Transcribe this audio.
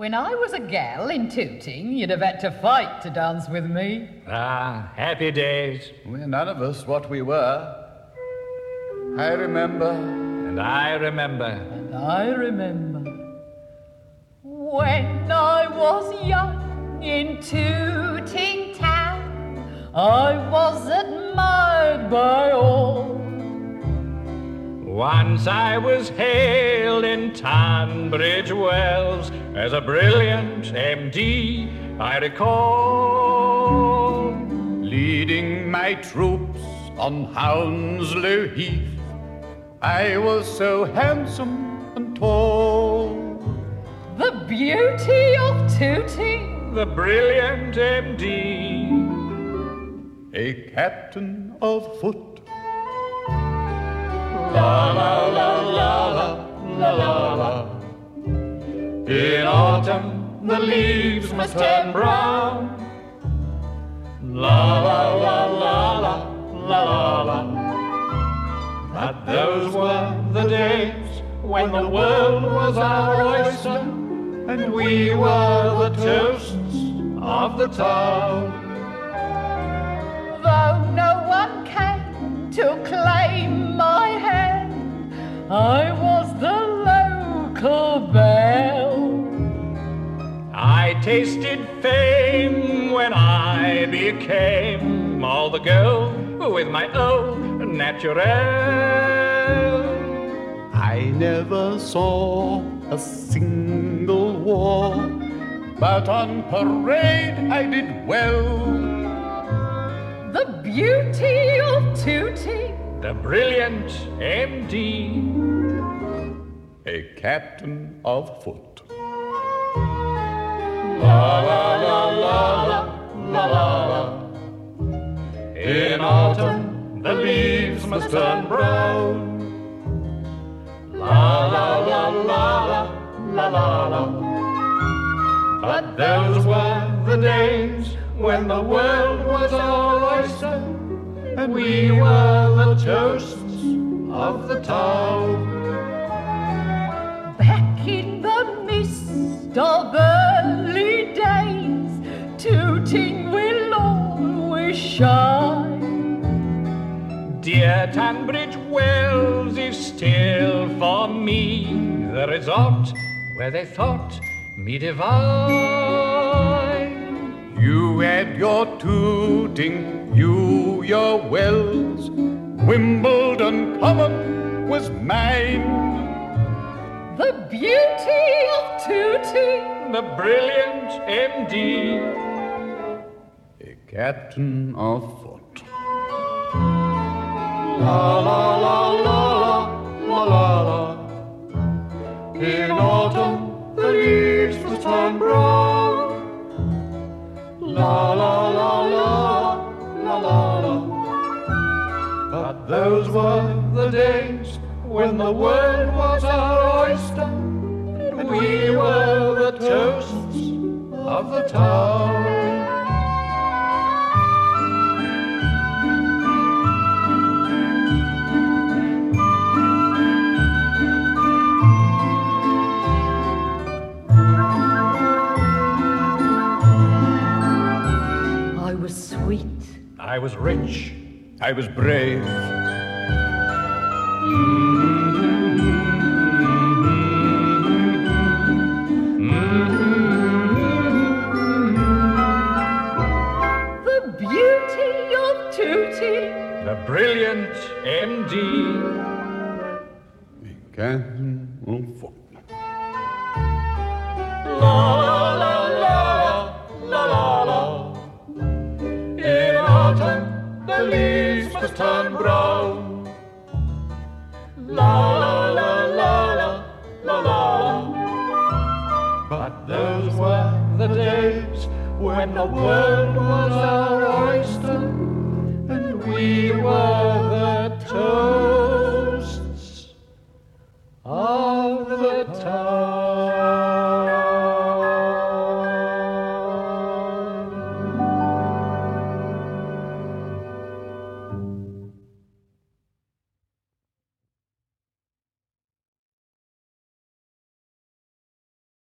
When I was a gal in Tooting, you'd have had to fight to dance with me. Ah, happy days. We're none of us what we were. I remember. And I remember. And I remember. When I was young in Tooting town, I was admired by all. Once I was hailed in Tunbridge Wells as a brilliant MD, I recall. Leading my troops on Hounslow Heath, I was so handsome and tall. The beauty of Tooting, the brilliant MD, a captain of foot La la la la la la la. In autumn the leaves must turn brown. La la la la la la la la. But those were the days when the world was our oyster, and we were the toasts of the town. Though no one came to claim tasted fame when I became all the girl with my own naturel. I never saw a single war, but on parade I did well. The beauty of Tooting, the brilliant MD, a captain of foot. La la la la la la la la. In autumn the leaves must turn brown. La la la la la la la la. But those were the days when the world was our oyster, and we were the toasts of the town. Back in the mist of early Dear Tunbridge Wells is still for me. The resort where they thought me divine. You had your tooting, you your wells, Wimbledon Common was mine. The beauty of Tooting, the brilliant MD, a captain of town. I was rich, I was brave. the beauty of Tooting, the brilliant MD, a captain of Brown. La la la la la la. But those were the days when the world was our oyster and we were the toasts of the town.